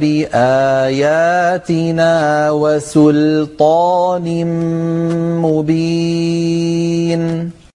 بِآيَاتِنَا وَسُلْطَانٍ مُّبِينٍ.